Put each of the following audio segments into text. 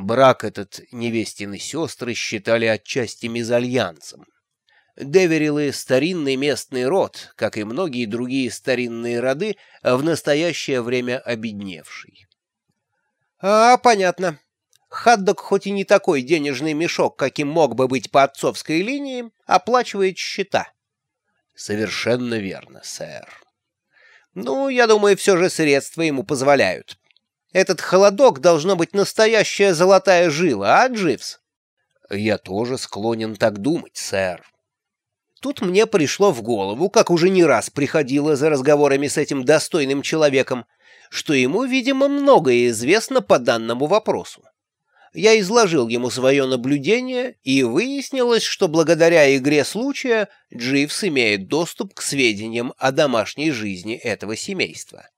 Брак этот невестины сестры считали отчасти мезальянсом. Деверилы — старинный местный род, как и многие другие старинные роды, в настоящее время обедневший. — А, понятно. Хаддок, хоть и не такой денежный мешок, каким мог бы быть по отцовской линии, оплачивает счета. — Совершенно верно, сэр. — Ну, я думаю, все же средства ему позволяют. Этот холодок должно быть настоящая золотая жила, а, Дживс? — Я тоже склонен так думать, сэр. Тут мне пришло в голову, как уже не раз приходило за разговорами с этим достойным человеком, что ему, видимо, многое известно по данному вопросу. Я изложил ему свое наблюдение, и выяснилось, что благодаря игре случая Дживс имеет доступ к сведениям о домашней жизни этого семейства.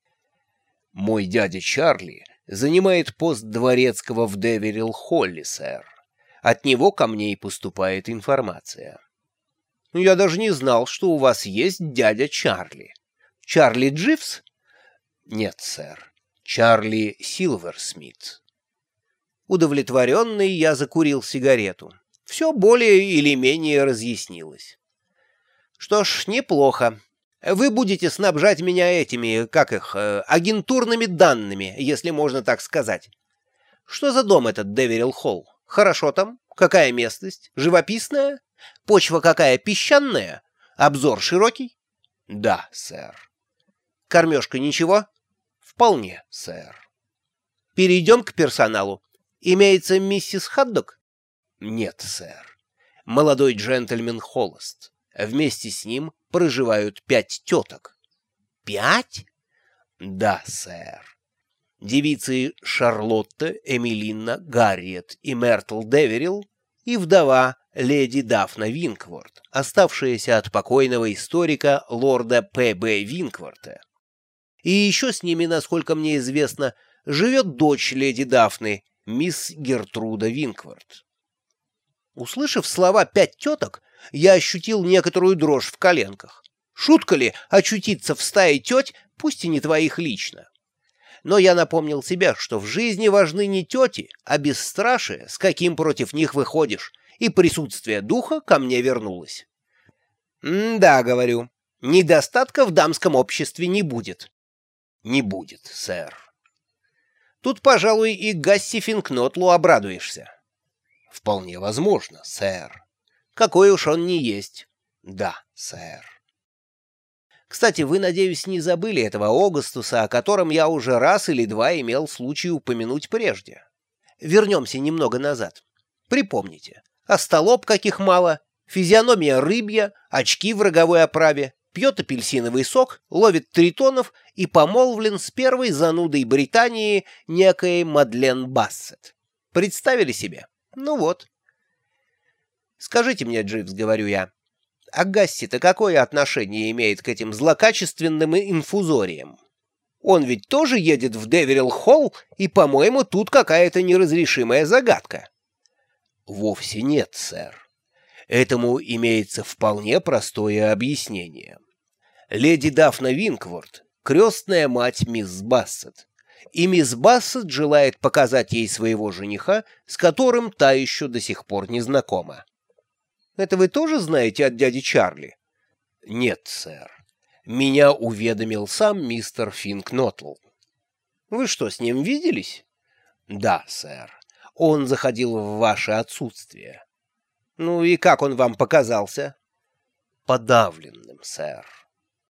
«Мой дядя Чарли занимает пост дворецкого в Деверилл-Холли, сэр. От него ко мне и поступает информация». Я даже не знал, что у вас есть дядя Чарли. Чарли Дживс? Нет, сэр. Чарли Силверсмит. Удовлетворенный, я закурил сигарету. Все более или менее разъяснилось. Что ж, неплохо. Вы будете снабжать меня этими, как их, э, агентурными данными, если можно так сказать. Что за дом этот Деверилл Холл? Хорошо там? Какая местность? Живописная? Почва какая, песчаная? Обзор широкий? Да, сэр. Кормежка ничего? Вполне, сэр. Перейдем к персоналу. Имеется миссис Хаддок? Нет, сэр. Молодой джентльмен холост. Вместе с ним проживают пять теток. Пять? Да, сэр. Девицы Шарлотта, Эмилина, Гарриет и Мертл Деверилл и вдова леди Дафна Винкворт, оставшаяся от покойного историка лорда П.Б. Винкворта. И еще с ними, насколько мне известно, живет дочь леди Дафны, мисс Гертруда Винкворт. Услышав слова «пять теток», я ощутил некоторую дрожь в коленках. Шутка ли очутиться в стае теть, пусть и не твоих лично? Но я напомнил себе, что в жизни важны не тети, а бесстрашие, с каким против них выходишь, и присутствие духа ко мне вернулось. «Да, — говорю, — недостатка в дамском обществе не будет». «Не будет, сэр». Тут, пожалуй, и Гасси Финкнотлу обрадуешься. «Вполне возможно, сэр». «Какой уж он не есть». «Да, сэр». Кстати, вы, надеюсь, не забыли этого Огастуса, о котором я уже раз или два имел случай упомянуть прежде. Вернемся немного назад. Припомните, остолоп каких мало, физиономия рыбья, очки в роговой оправе, пьет апельсиновый сок, ловит тритонов и помолвлен с первой занудой Британии некой Мадлен Бассет. Представили себе? Ну вот. Скажите мне, Дживс, говорю я, а Гасси-то какое отношение имеет к этим злокачественным инфузориям? Он ведь тоже едет в Деверилл-Холл, и, по-моему, тут какая-то неразрешимая загадка. Вовсе нет, сэр. Этому имеется вполне простое объяснение. Леди Дафна Винкворт — крестная мать мисс Бассет, и мисс Бассет желает показать ей своего жениха, с которым та еще до сих пор не знакома. Это вы тоже знаете от дяди Чарли? Нет, сэр. Меня уведомил сам мистер Финкнотл. Вы что, с ним виделись? Да, сэр. Он заходил в ваше отсутствие. Ну и как он вам показался? Подавленным, сэр.